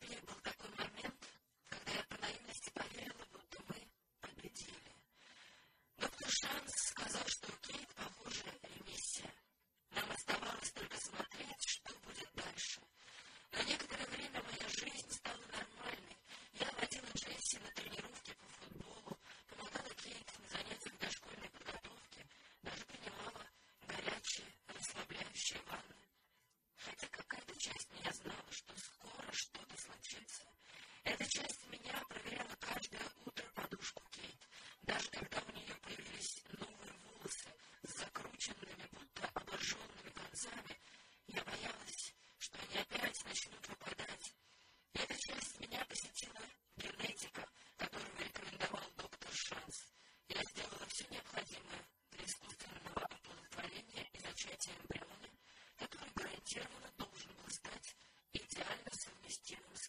be able замечательное дело, которые гарантированно должен был стать идеально совместимым с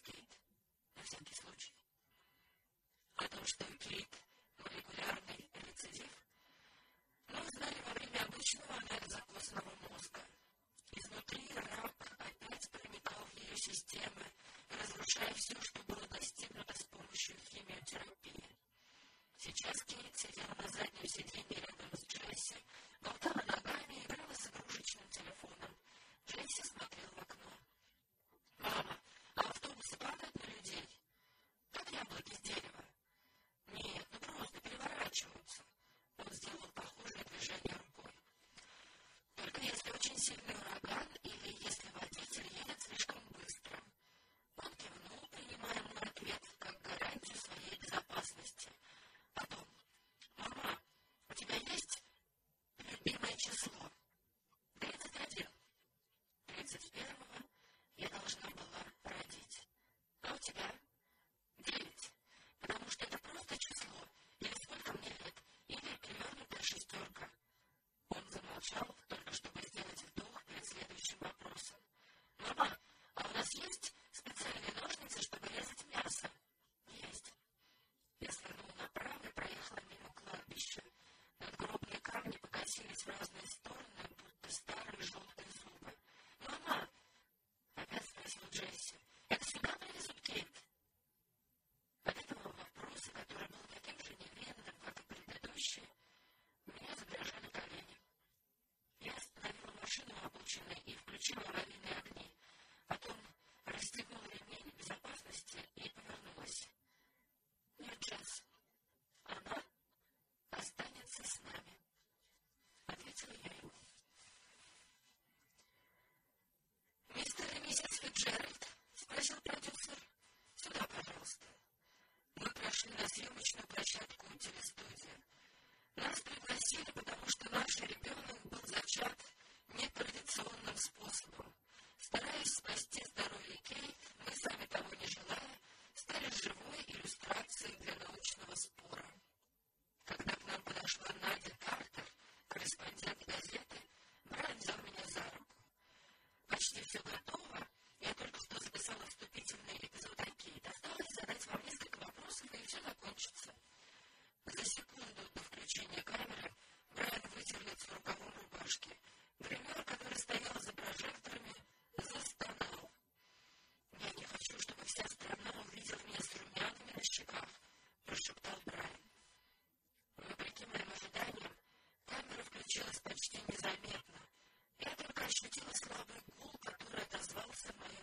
гул, который отозвался в моем.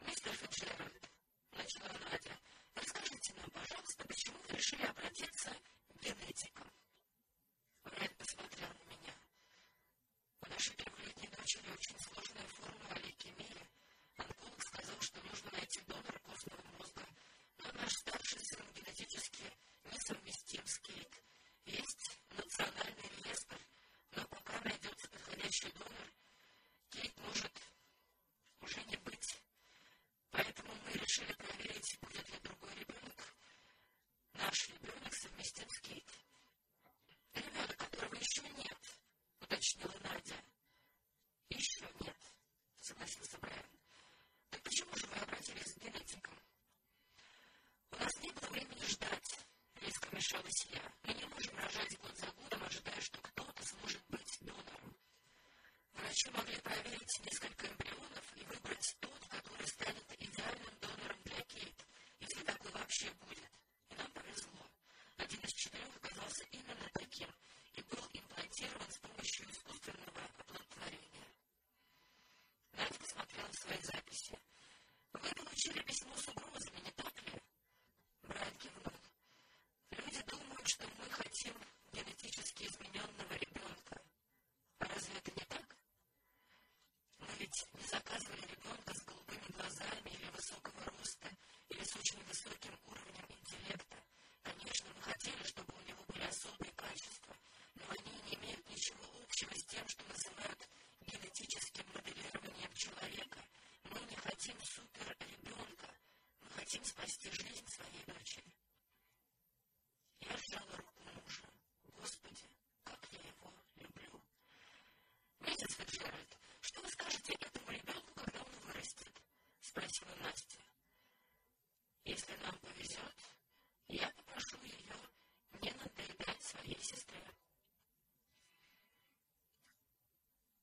«Мистер Фиджеральд», — начала Надя, — «расскажите нам, пожалуйста, почему вы решили обратиться к генетикам?» Врач посмотрел на меня. У нашей трехлетней дочери очень Надя. Еще нет, согласился Брайан. Так почему же вы обратились к генетикам? У нас не времени ждать, резко вмешалась я. Мы не можем рожать год за год.